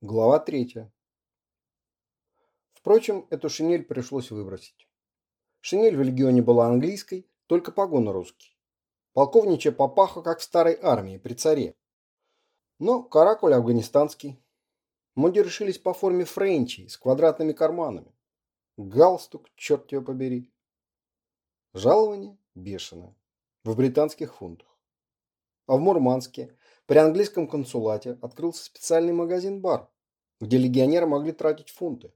Глава третья. Впрочем, эту шинель пришлось выбросить. Шинель в легионе была английской, только погоны русский. Полковничья папаха, как в старой армии, при царе. Но каракуль афганистанский. Мундир решились по форме френчи с квадратными карманами. Галстук, черт его побери. Жалование бешеное. В британских фунтах. А в Мурманске при английском консулате открылся специальный магазин-бар, где легионеры могли тратить фунты.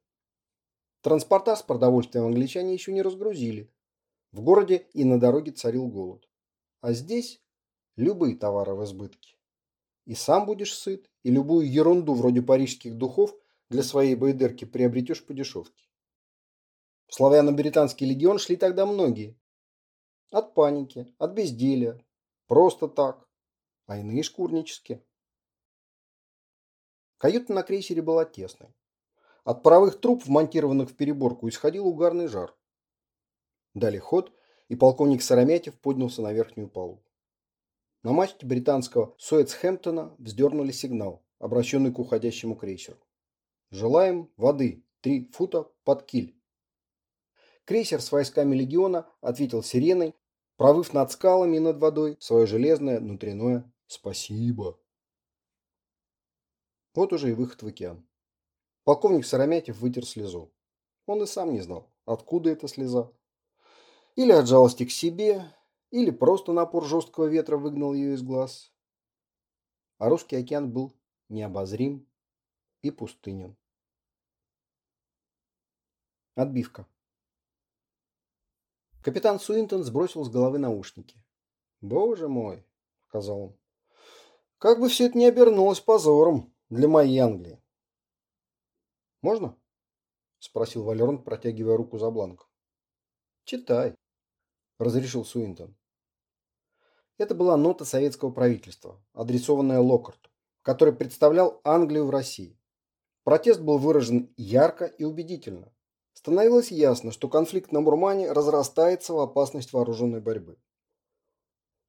Транспорта с продовольствием англичане еще не разгрузили. В городе и на дороге царил голод. А здесь любые товары в избытке. И сам будешь сыт, и любую ерунду вроде парижских духов для своей байдерки приобретешь по дешевке. В славяно-британский легион шли тогда многие. От паники, от безделия, просто так, а иные шкурнические. Каюта на крейсере была тесной. От паровых труб, вмонтированных в переборку, исходил угарный жар. Дали ход, и полковник Сарамятев поднялся на верхнюю палубу. На мачте британского Суэцхэмптона вздернули сигнал, обращенный к уходящему крейсеру. «Желаем воды. Три фута под киль». Крейсер с войсками легиона ответил сиреной, провыв над скалами и над водой свое железное внутреннее «спасибо». Вот уже и выход в океан. Полковник Сарамятев вытер слезу. Он и сам не знал, откуда эта слеза. Или от жалости к себе, или просто напор жесткого ветра выгнал ее из глаз. А русский океан был необозрим и пустынен. Отбивка. Капитан Суинтон сбросил с головы наушники. «Боже мой!» — сказал он. «Как бы все это не обернулось позором для моей Англии!» «Можно?» — спросил Валерон, протягивая руку за бланк. «Читай», — разрешил Суинтон. Это была нота советского правительства, адресованная Локарту, который представлял Англию в России. Протест был выражен ярко и убедительно становилось ясно, что конфликт на Мурмане разрастается в опасность вооруженной борьбы.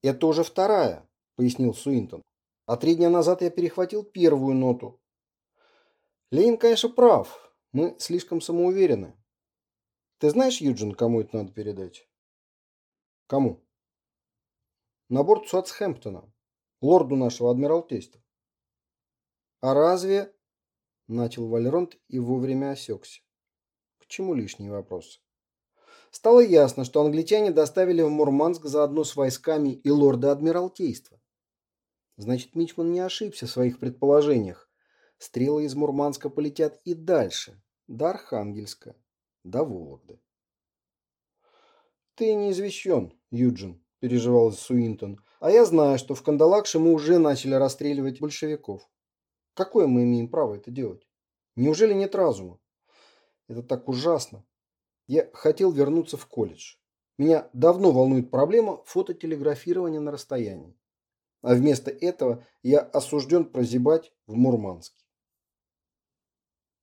«Это уже вторая», – пояснил Суинтон. «А три дня назад я перехватил первую ноту». Ленин, конечно, прав. Мы слишком самоуверены. Ты знаешь, Юджин, кому это надо передать? Кому? На борт Суатсхэмптона, лорду нашего адмиралтейства. А разве... Начал Валеронт и вовремя осекся чему лишние вопросы? Стало ясно, что англичане доставили в Мурманск заодно с войсками и лорда Адмиралтейства. Значит, Мичман не ошибся в своих предположениях. Стрелы из Мурманска полетят и дальше, до Архангельска, до Вологды. «Ты не извещен, Юджин», – переживал Суинтон. «А я знаю, что в Кандалакше мы уже начали расстреливать большевиков. Какое мы имеем право это делать? Неужели нет разума? Это так ужасно. Я хотел вернуться в колледж. Меня давно волнует проблема фототелеграфирования на расстоянии. А вместо этого я осужден прозябать в Мурманске.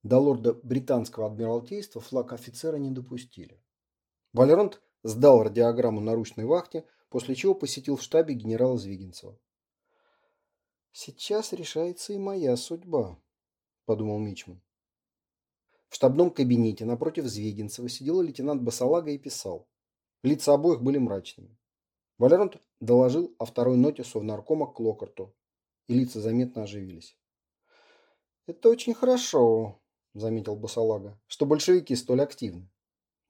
До лорда британского адмиралтейства флаг офицера не допустили. Валерант сдал радиограмму наручной вахте, после чего посетил в штабе генерала Звигинцева. «Сейчас решается и моя судьба», – подумал Мичман. В штабном кабинете напротив Звегинцева сидел лейтенант Басалага и писал. Лица обоих были мрачными. Валерант доложил о второй ноте совнаркома к Локарту, и лица заметно оживились. «Это очень хорошо», – заметил Басалага, – «что большевики столь активны.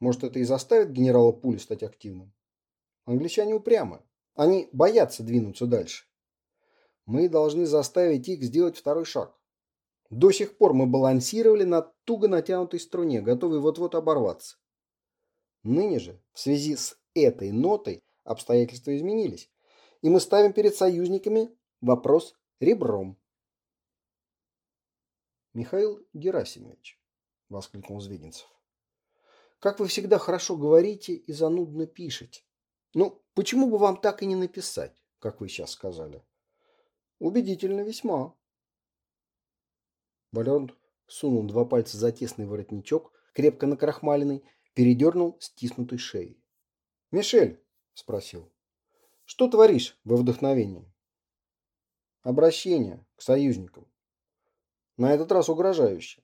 Может, это и заставит генерала Пули стать активным? Англичане упрямы. Они боятся двинуться дальше. Мы должны заставить их сделать второй шаг. До сих пор мы балансировали на туго натянутой струне, готовой вот-вот оборваться. Ныне же, в связи с этой нотой, обстоятельства изменились, и мы ставим перед союзниками вопрос ребром. «Михаил Герасимович», – воскликнул Звегинцев, – «как вы всегда хорошо говорите и занудно пишете. Ну, почему бы вам так и не написать, как вы сейчас сказали?» «Убедительно весьма». Валерон сунул два пальца за тесный воротничок, крепко накрахмаленный, передернул стиснутой шеей. «Мишель», – спросил, – «что творишь во вдохновении?» «Обращение к союзникам». На этот раз угрожающе.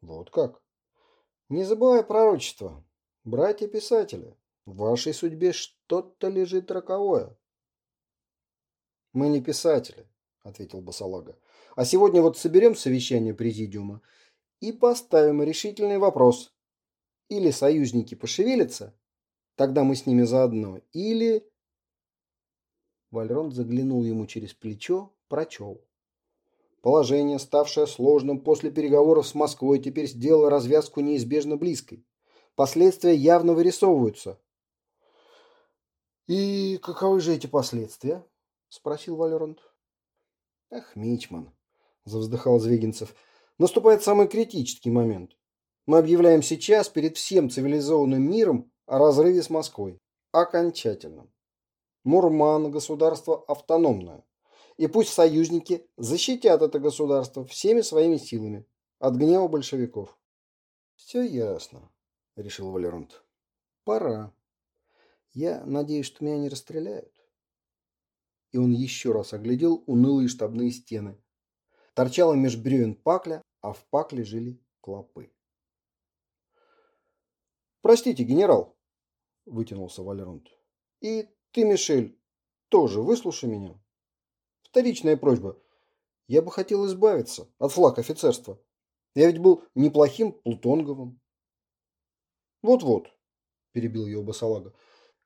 Вот как? Не забывай пророчество. Братья-писатели, в вашей судьбе что-то лежит роковое. Мы не писатели, ответил Басалага. А сегодня вот соберем совещание президиума и поставим решительный вопрос. Или союзники пошевелятся, тогда мы с ними заодно, или... Вальрон заглянул ему через плечо, прочел. Положение, ставшее сложным после переговоров с Москвой, теперь сделало развязку неизбежно близкой. Последствия явно вырисовываются. «И каковы же эти последствия?» – спросил Валерант. «Ах, Мичман!» – завздыхал Звегинцев. «Наступает самый критический момент. Мы объявляем сейчас перед всем цивилизованным миром о разрыве с Москвой. Окончательном. Мурман – государство автономное и пусть союзники защитят это государство всеми своими силами от гнева большевиков. Все ясно, решил Валерант. Пора. Я надеюсь, что меня не расстреляют. И он еще раз оглядел унылые штабные стены. Торчала меж бревен пакля, а в пакле жили клопы. «Простите, генерал», – вытянулся Валерант. «И ты, Мишель, тоже выслушай меня». Вторичная просьба. Я бы хотел избавиться от флаг офицерства. Я ведь был неплохим плутонговым. Вот-вот, перебил его Басалага.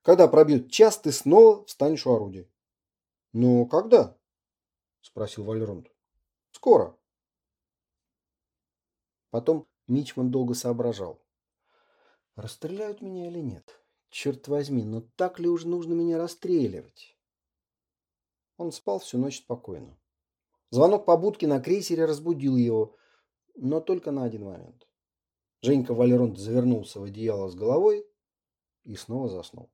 Когда пробьет час, ты снова встанешь у орудия. Но когда? Спросил Вальронд. Скоро. Потом Мичман долго соображал. Расстреляют меня или нет? Черт возьми, но так ли уж нужно меня расстреливать? Он спал всю ночь спокойно. Звонок по будке на крейсере разбудил его, но только на один момент. Женька Валеронт завернулся в одеяло с головой и снова заснул.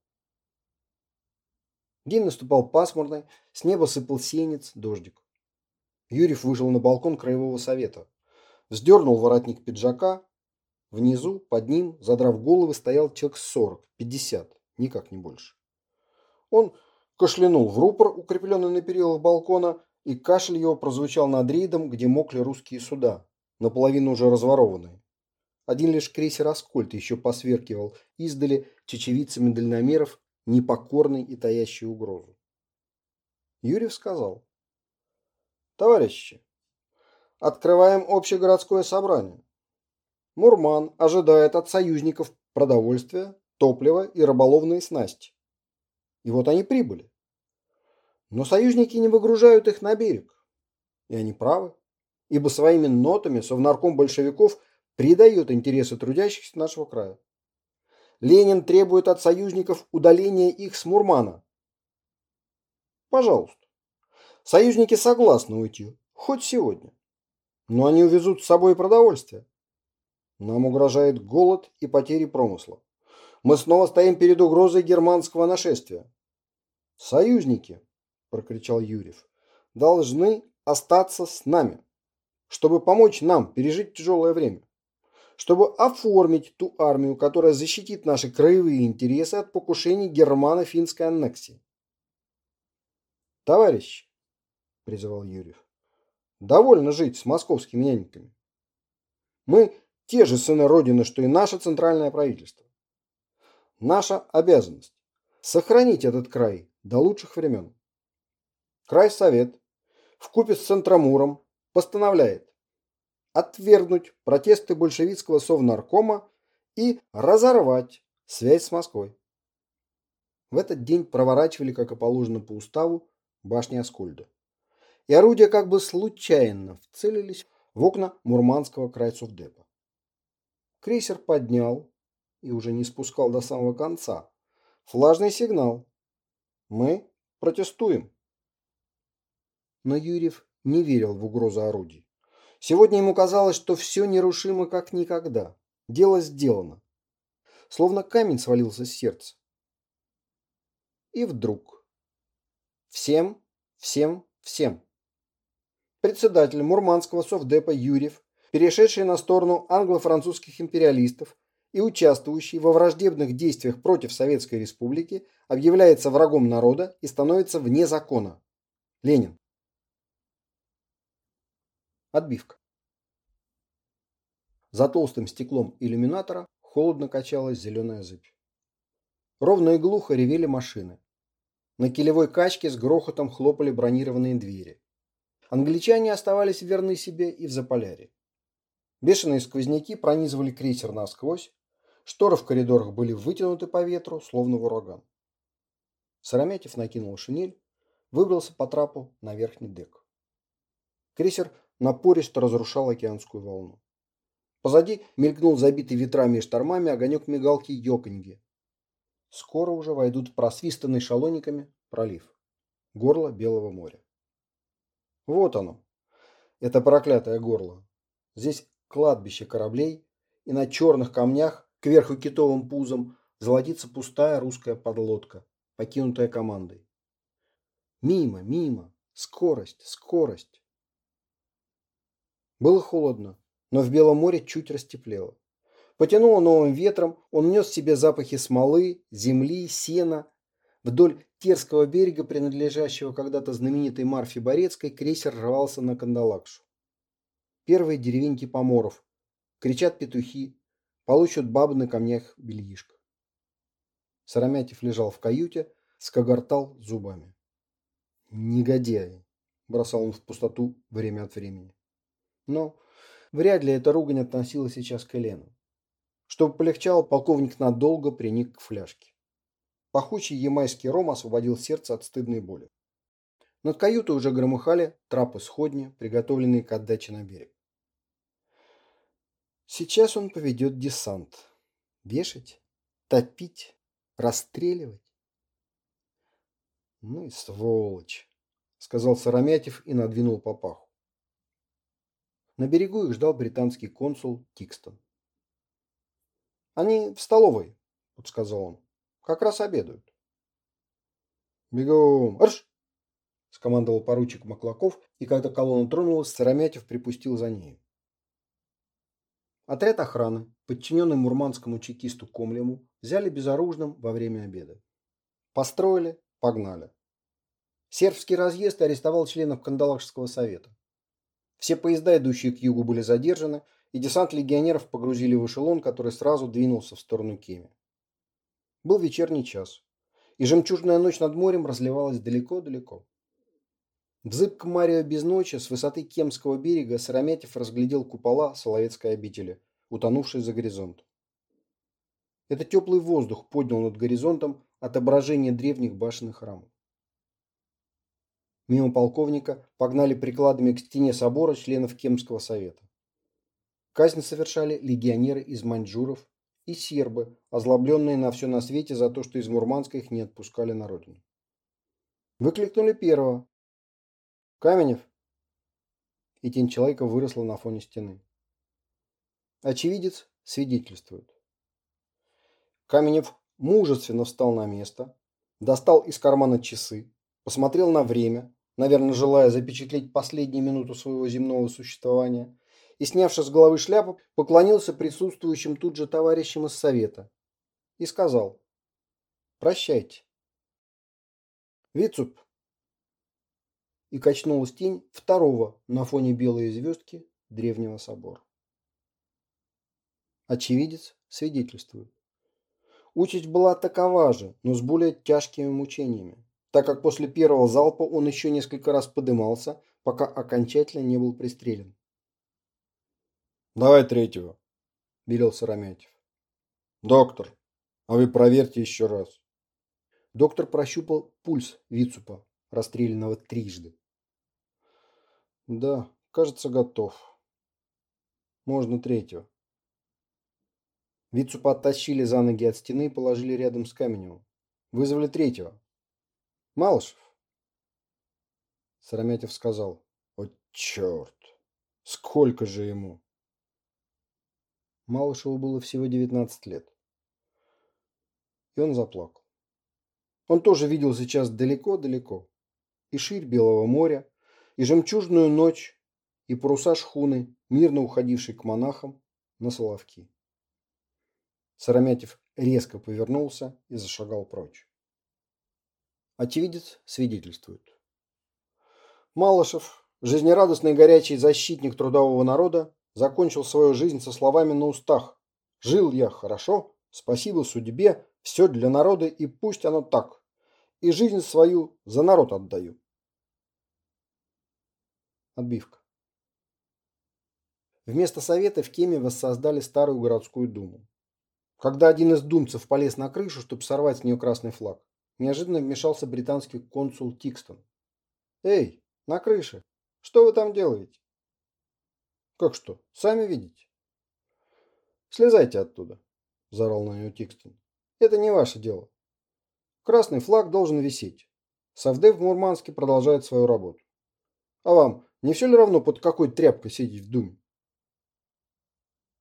День наступал пасмурный, с неба сыпал сенец, дождик. Юрьев вышел на балкон краевого совета. Вздернул воротник пиджака. Внизу, под ним, задрав головы, стоял человек сорок, пятьдесят, никак не больше. Он кашлянул в рупор, укрепленный на перилах балкона, и кашель его прозвучал над рейдом, где мокли русские суда, наполовину уже разворованные. Один лишь крейсер «Аскольд» еще посверкивал издали чечевицами дальномеров, непокорный и таящий угрозу. Юрьев сказал. Товарищи, открываем общегородское собрание. Мурман ожидает от союзников продовольствия, топлива и рыболовные снасти. И вот они прибыли. Но союзники не выгружают их на берег. И они правы, ибо своими нотами совнарком большевиков предает интересы трудящихся нашего края. Ленин требует от союзников удаления их с Мурмана. Пожалуйста. Союзники согласны уйти, хоть сегодня. Но они увезут с собой продовольствие. Нам угрожает голод и потери промысла. Мы снова стоим перед угрозой германского нашествия. Союзники, прокричал Юрьев, должны остаться с нами, чтобы помочь нам пережить тяжелое время, чтобы оформить ту армию, которая защитит наши краевые интересы от покушений германо-финской аннексии. Товарищи, призывал Юрьев, довольно жить с московскими няньками. Мы те же сыны Родины, что и наше центральное правительство. Наша обязанность – сохранить этот край до лучших времен. Крайсовет вкупе с Центромуром постановляет отвергнуть протесты большевистского совнаркома и разорвать связь с Москвой. В этот день проворачивали, как и положено по уставу, башни Аскольда. И орудия как бы случайно вцелились в окна мурманского крайцовдепа. Крейсер поднял и уже не спускал до самого конца флажный сигнал мы протестуем. Но Юрьев не верил в угрозу орудий. Сегодня ему казалось, что все нерушимо как никогда. Дело сделано. Словно камень свалился с сердца. И вдруг. Всем, всем, всем. Председатель Мурманского совдепа Юрьев, перешедший на сторону англо-французских империалистов, и участвующий во враждебных действиях против Советской Республики объявляется врагом народа и становится вне закона. Ленин. Отбивка. За толстым стеклом иллюминатора холодно качалась зеленая зыбь. Ровно и глухо ревели машины. На килевой качке с грохотом хлопали бронированные двери. Англичане оставались верны себе и в Заполярье. Бешеные сквозняки пронизывали крейсер насквозь, шторы в коридорах были вытянуты по ветру, словно в ураган. Сыромятев накинул шинель, выбрался по трапу на верхний дек. Крейсер напористо разрушал океанскую волну. Позади мелькнул забитый ветрами и штормами огонек мигалки Йоконьги. Скоро уже войдут просвистанный шалониками пролив. Горло Белого моря. Вот оно. Это проклятое горло. Здесь кладбище кораблей, и на черных камнях, кверху китовым пузом, золотится пустая русская подлодка, покинутая командой. Мимо, мимо, скорость, скорость. Было холодно, но в Белом море чуть растеплело. Потянуло новым ветром, он нес себе запахи смолы, земли, сена. Вдоль Терского берега, принадлежащего когда-то знаменитой Марфе Борецкой, крейсер рвался на Кандалакшу. Первые деревеньки поморов. Кричат петухи, получат бабы на камнях бельишко. Сарамятев лежал в каюте, скогортал зубами. «Негодяи!» – бросал он в пустоту время от времени. Но вряд ли эта ругань относилась сейчас к Елену. Чтобы полегчало, полковник надолго приник к фляжке. Пахучий ямайский ром освободил сердце от стыдной боли. Над каютой уже громыхали трапы сходни, приготовленные к отдаче на берег. Сейчас он поведет десант. Вешать, топить, расстреливать. Ну и сволочь, сказал Сарамятев и надвинул папаху. На берегу их ждал британский консул Тикстон. Они в столовой, подсказал он. Как раз обедают. Бегом! Арш! скомандовал поручик Маклаков, и когда колонна тронулась, Сыромятев припустил за ней. Отряд охраны, подчиненный мурманскому чекисту Комлему, взяли безоружным во время обеда. Построили, погнали. Сербский разъезд арестовал членов Кандалакшского совета. Все поезда, идущие к югу, были задержаны, и десант легионеров погрузили в эшелон, который сразу двинулся в сторону Кеми. Был вечерний час, и жемчужная ночь над морем разливалась далеко-далеко. В зыбком Марио без ночи с высоты Кемского берега Сыромятев разглядел купола Соловецкой обители, утонувшей за горизонт. Это теплый воздух поднял над горизонтом отображение древних башен и храмов. Мимо полковника погнали прикладами к стене собора членов Кемского совета. Казнь совершали легионеры из маньчжуров и сербы, озлобленные на все на свете за то, что из Мурманска их не отпускали на родину. Выкликнули первого, Каменев. И тень человека выросла на фоне стены. Очевидец свидетельствует. Каменев мужественно встал на место, достал из кармана часы, посмотрел на время, наверное, желая запечатлеть последнюю минуту своего земного существования, и, снявши с головы шляпу, поклонился присутствующим тут же товарищам из совета и сказал «Прощайте». Вицуп и качнулась тень второго на фоне белой звездки древнего собора. Очевидец свидетельствует. Участь была такова же, но с более тяжкими мучениями, так как после первого залпа он еще несколько раз подымался, пока окончательно не был пристрелен. «Давай третьего», – велел Сарамятев. «Доктор, а вы проверьте еще раз». Доктор прощупал пульс Вицупа, расстрелянного трижды. Да, кажется, готов. Можно третьего. Вицу подтащили за ноги от стены и положили рядом с Каменевым. Вызвали третьего. Малышев. Сарамятев сказал. О, черт! Сколько же ему? Малышеву было всего 19 лет. И он заплакал. Он тоже видел сейчас далеко-далеко и ширь Белого моря, и жемчужную ночь, и паруса шхуны, мирно уходившей к монахам на Соловки. Сарамятев резко повернулся и зашагал прочь. Очевидец свидетельствует. Малышев жизнерадостный горячий защитник трудового народа, закончил свою жизнь со словами на устах «Жил я хорошо, спасибо судьбе, все для народа и пусть оно так, и жизнь свою за народ отдаю». Отбивка. Вместо совета в Кеме воссоздали старую городскую думу. Когда один из думцев полез на крышу, чтобы сорвать с нее красный флаг, неожиданно вмешался британский консул Тикстон. «Эй, на крыше! Что вы там делаете?» «Как что? Сами видите?» «Слезайте оттуда!» – заорал на нее Тикстон. «Это не ваше дело. Красный флаг должен висеть. Совдеп в Мурманске продолжает свою работу. А вам не все ли равно, под какой тряпкой сидеть в Думе?»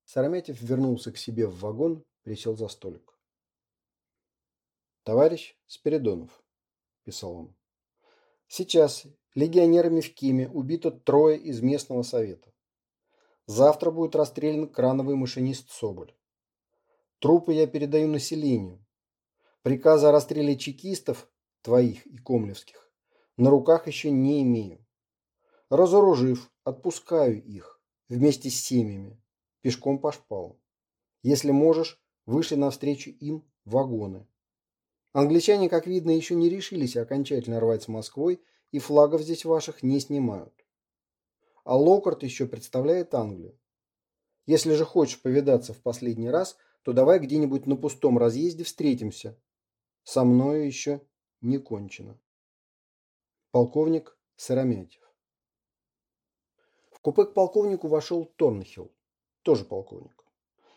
Сараметьев вернулся к себе в вагон, присел за столик. «Товарищ Спиридонов», – писал он, – «сейчас легионерами в Киме убито трое из местного совета. Завтра будет расстрелян крановый машинист Соболь. Трупы я передаю населению. Приказа о расстреле чекистов, твоих и комлевских, на руках еще не имею. Разоружив, отпускаю их вместе с семьями, пешком по шпалам. Если можешь, вышли навстречу им вагоны. Англичане, как видно, еще не решились окончательно рвать с Москвой и флагов здесь ваших не снимают. А Локарт еще представляет Англию. Если же хочешь повидаться в последний раз, то давай где-нибудь на пустом разъезде встретимся. Со мною еще не кончено. Полковник Сыромятьев. Купе к полковнику вошел Торнхилл, тоже полковник.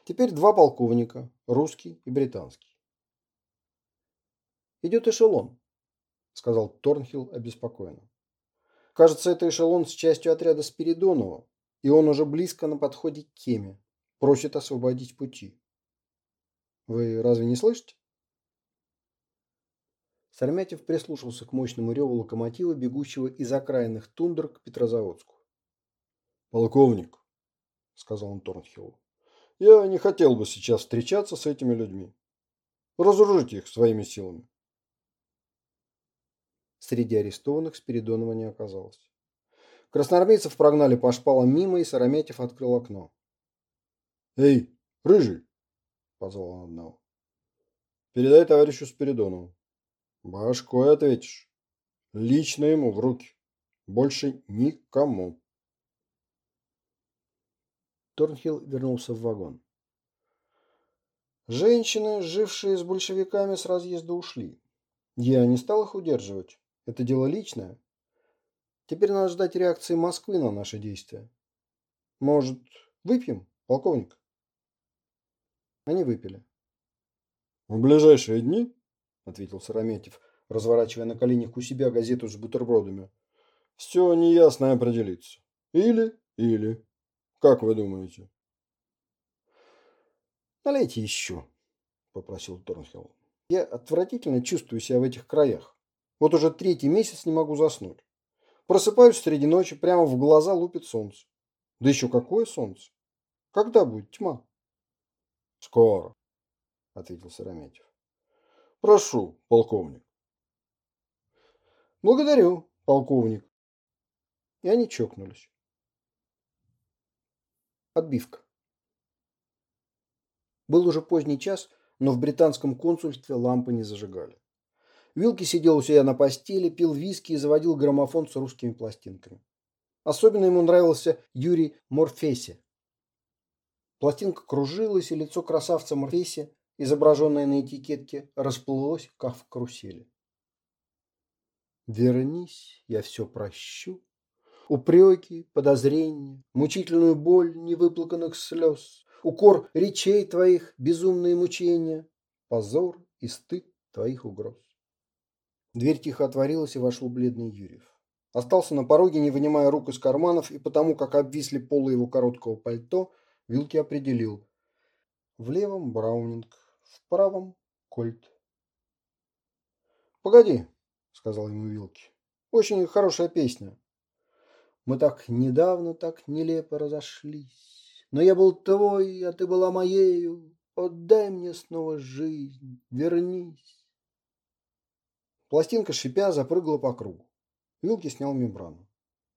Теперь два полковника, русский и британский. «Идет эшелон», — сказал Торнхилл обеспокоенно. «Кажется, это эшелон с частью отряда Спиридонова, и он уже близко на подходе к Кеме, просит освободить пути. Вы разве не слышите?» Сармятев прислушался к мощному реву локомотива, бегущего из окраинных тундр к Петрозаводску. «Полковник», — сказал он Торнхиллу, я не хотел бы сейчас встречаться с этими людьми. Разоружите их своими силами. Среди арестованных Спиридонова не оказалось. Красноармейцев прогнали по шпалам мимо, и Сараметьев открыл окно. «Эй, рыжий!» – позвал он одного. «Передай товарищу Спиридонову. Башкой ответишь. Лично ему в руки. Больше никому». Торнхилл вернулся в вагон. Женщины, жившие с большевиками, с разъезда ушли. Я не стал их удерживать. Это дело личное. Теперь надо ждать реакции Москвы на наши действия. Может, выпьем, полковник? Они выпили. В ближайшие дни, ответил Сараметьев, разворачивая на коленях у себя газету с бутербродами, все неясно определится. Или, или. Как вы думаете? Налейте еще, попросил Торнхилл. Я отвратительно чувствую себя в этих краях. Вот уже третий месяц не могу заснуть. Просыпаюсь среди ночи, прямо в глаза лупит солнце. Да еще какое солнце? Когда будет тьма? Скоро, ответил Сырометьев. Прошу, полковник. Благодарю, полковник. И они чокнулись. Отбивка. Был уже поздний час, но в британском консульстве лампы не зажигали. Вилки сидел у себя на постели, пил виски и заводил граммофон с русскими пластинками. Особенно ему нравился Юрий Морфеси. Пластинка кружилась, и лицо красавца Морфеси, изображенное на этикетке, расплылось, как в карусели. «Вернись, я все прощу, Упреки, подозрения, мучительную боль невыплаканных слез, Укор речей твоих, безумные мучения, Позор и стыд твоих угроз. Дверь тихо отворилась, и вошел бледный Юрьев. Остался на пороге, не вынимая рук из карманов, и потому, как обвисли полы его короткого пальто, Вилки определил. В левом Браунинг, в правом Кольт. «Погоди», — сказал ему Вилки. «Очень хорошая песня. Мы так недавно, так нелепо разошлись. Но я был твой, а ты была моею. Отдай мне снова жизнь, вернись. Пластинка, шипя, запрыгала по кругу. Вилки снял мембрану.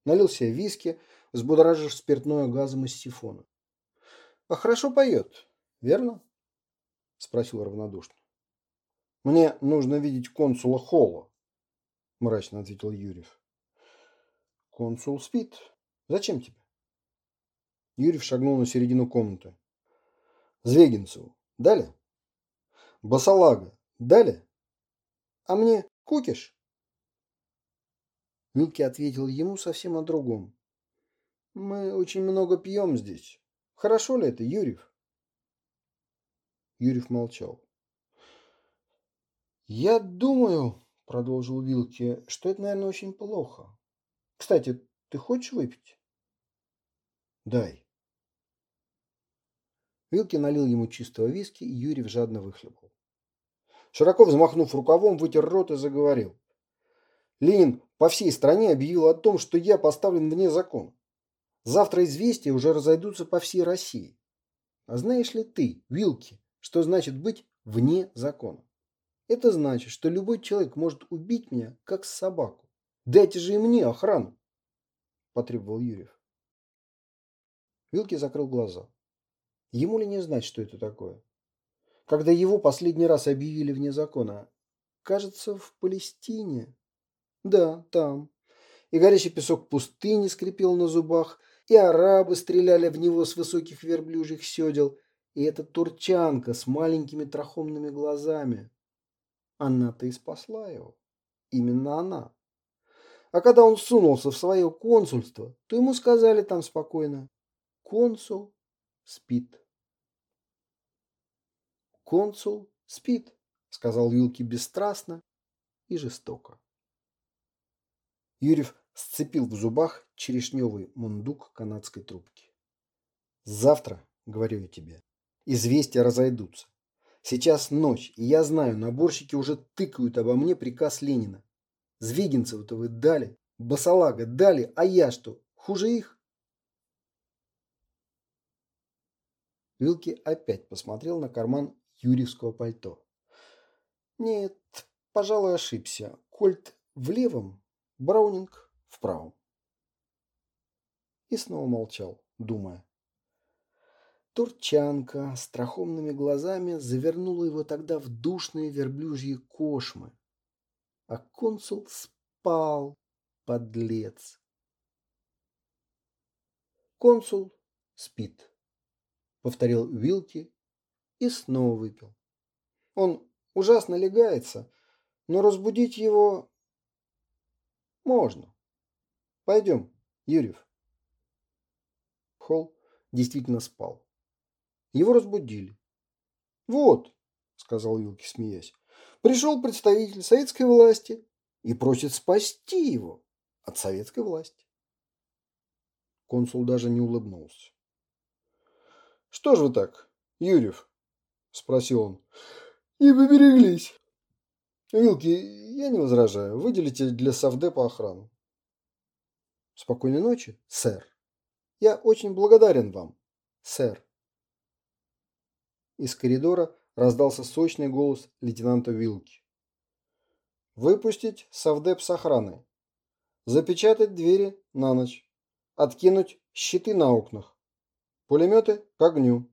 налил себе виски, взбудоражив спиртное газом из сифона. «А хорошо поет, верно?» – спросил равнодушно. «Мне нужно видеть консула Холла», – мрачно ответил Юрьев. «Консул спит. Зачем тебе?» Юрьев шагнул на середину комнаты. «Звегинцеву. Дали?» «Басалага. Дали?» «А мне кукиш?» Милки ответил ему совсем о другом. «Мы очень много пьем здесь. Хорошо ли это, Юрьев?» Юрьев молчал. «Я думаю, — продолжил Вилки, — что это, наверное, очень плохо. Кстати, ты хочешь выпить?» «Дай». Вилки налил ему чистого виски, и Юрьев жадно выхлебал. Широко взмахнув рукавом, вытер рот и заговорил. Ленин по всей стране объявил о том, что я поставлен вне закона. Завтра известия уже разойдутся по всей России. А знаешь ли ты, Вилки, что значит быть вне закона? Это значит, что любой человек может убить меня, как собаку. Дайте же и мне охрану, потребовал Юрьев. Вилки закрыл глаза. Ему ли не знать, что это такое? Когда его последний раз объявили вне закона, кажется, в Палестине. Да, там. И горячий песок пустыни скрипел на зубах, и арабы стреляли в него с высоких верблюжьих седел, и эта турчанка с маленькими трахомными глазами. Она-то и спасла его. Именно она. А когда он сунулся в свое консульство, то ему сказали там спокойно «Консул спит». «Консул спит», — сказал Вилки бесстрастно и жестоко. Юрьев сцепил в зубах черешневый мундук канадской трубки. «Завтра, — говорю я тебе, — известия разойдутся. Сейчас ночь, и я знаю, наборщики уже тыкают обо мне приказ Ленина. Звегинцеву-то вы дали, Басалага дали, а я что, хуже их?» Вилки опять посмотрел на карман юрьевского пальто. «Нет, пожалуй, ошибся. Кольт в левом, Браунинг в правом. И снова молчал, думая. Турчанка с трахомными глазами завернула его тогда в душные верблюжьи кошмы. А консул спал, подлец. Консул спит, повторил Вилки и снова выпил. Он ужасно легается, но разбудить его можно. Пойдем, Юрьев. Холл действительно спал. Его разбудили. Вот, сказал Вилки, смеясь, пришел представитель советской власти и просит спасти его от советской власти. Консул даже не улыбнулся. «Что ж вы так, Юрьев?» – спросил он. «Не побереглись». Вилки, я не возражаю. Выделите для Совдепа охрану. Спокойной ночи, сэр. Я очень благодарен вам, сэр. Из коридора раздался сочный голос лейтенанта Вилки. Выпустить Совдеп с охраной. Запечатать двери на ночь. Откинуть щиты на окнах. Пулеметы к огню.